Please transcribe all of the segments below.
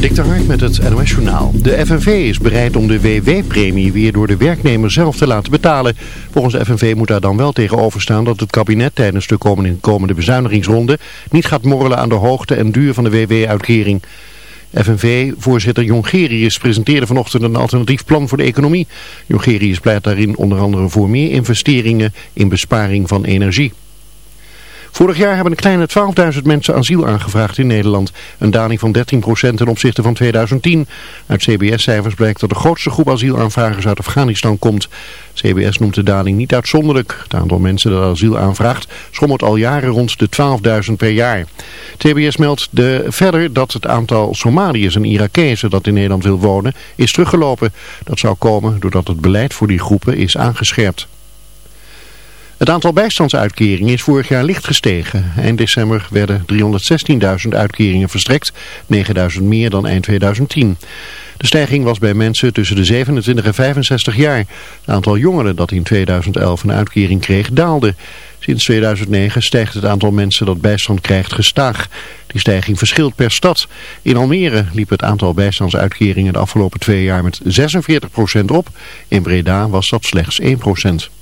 Dik de met het NOS Journaal. De FNV is bereid om de WW-premie weer door de werknemer zelf te laten betalen. Volgens de FNV moet daar dan wel tegenover staan dat het kabinet tijdens de komende bezuinigingsronde niet gaat morrelen aan de hoogte en duur van de WW-uitkering. FNV-voorzitter Jongerius presenteerde vanochtend een alternatief plan voor de economie. Jongerius pleit daarin onder andere voor meer investeringen in besparing van energie. Vorig jaar hebben een kleine 12.000 mensen asiel aangevraagd in Nederland. Een daling van 13% ten opzichte van 2010. Uit CBS-cijfers blijkt dat de grootste groep asielaanvragers uit Afghanistan komt. CBS noemt de daling niet uitzonderlijk. Het aantal mensen dat asiel aanvraagt schommelt al jaren rond de 12.000 per jaar. CBS meldt de, verder dat het aantal Somaliërs en Irakezen dat in Nederland wil wonen is teruggelopen. Dat zou komen doordat het beleid voor die groepen is aangescherpt. Het aantal bijstandsuitkeringen is vorig jaar licht gestegen. Eind december werden 316.000 uitkeringen verstrekt, 9.000 meer dan eind 2010. De stijging was bij mensen tussen de 27 en 65 jaar. Het aantal jongeren dat in 2011 een uitkering kreeg daalde. Sinds 2009 stijgt het aantal mensen dat bijstand krijgt gestaag. Die stijging verschilt per stad. In Almere liep het aantal bijstandsuitkeringen de afgelopen twee jaar met 46% op. In Breda was dat slechts 1%.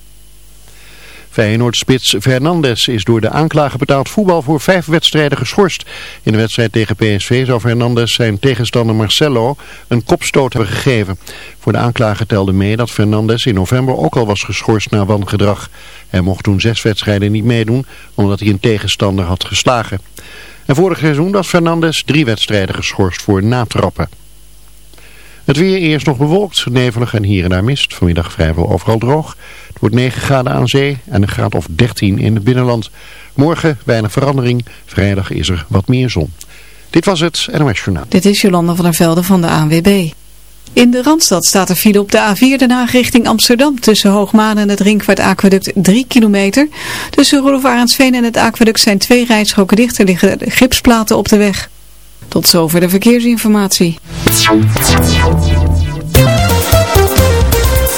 Feyenoord-spits Fernandes is door de aanklager betaald voetbal voor vijf wedstrijden geschorst. In de wedstrijd tegen PSV zou Fernandes zijn tegenstander Marcelo een kopstoot hebben gegeven. Voor de aanklager telde mee dat Fernandes in november ook al was geschorst na wangedrag. Hij mocht toen zes wedstrijden niet meedoen omdat hij een tegenstander had geslagen. En vorig seizoen was Fernandes drie wedstrijden geschorst voor natrappen. Het weer eerst nog bewolkt, nevelig en hier en daar mist. Vanmiddag vrijwel overal droog. Het wordt 9 graden aan zee en een graad of 13 in het binnenland. Morgen weinig verandering. Vrijdag is er wat meer zon. Dit was het NOS Journaal. Dit is Jolanda van der Velde van de ANWB. In de Randstad staat er file op de A4 Den Haag richting Amsterdam. Tussen Hoogmaan en het Ringvaart Aqueduct 3 kilometer. Tussen Rolof Arendsveen en het aqueduct zijn twee rijstroken dicht. Er liggen gipsplaten op de weg. Tot zover de verkeersinformatie.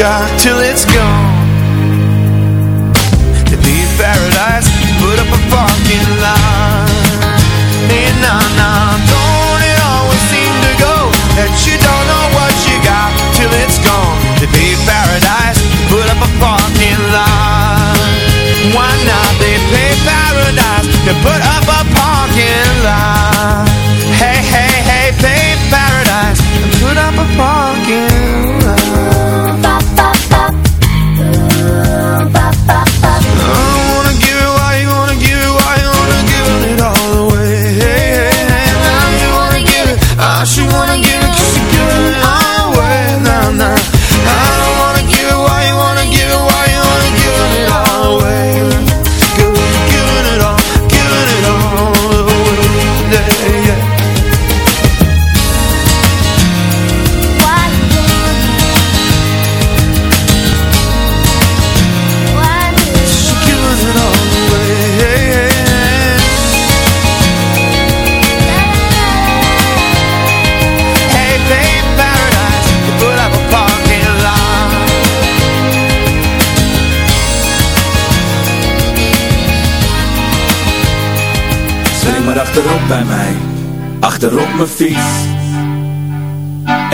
Got till it's gone. To be paradise, put up a parking lot. And nah, nah, don't it always seem to go That you don't know what you got till it's gone? To be paradise, put up a parking lot. Why not? They pay paradise to put up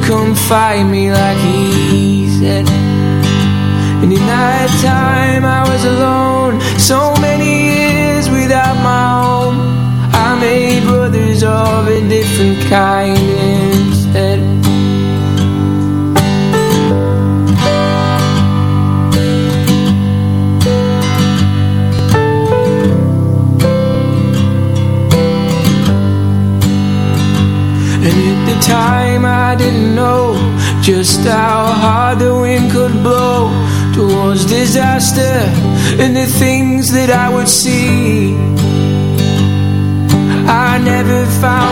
come find me like he said. And in that time I was alone, so many years without my home. I made brothers of a different kind disaster and the things that I would see. I never found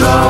control.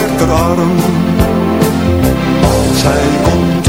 Werd er arm. Als hij komt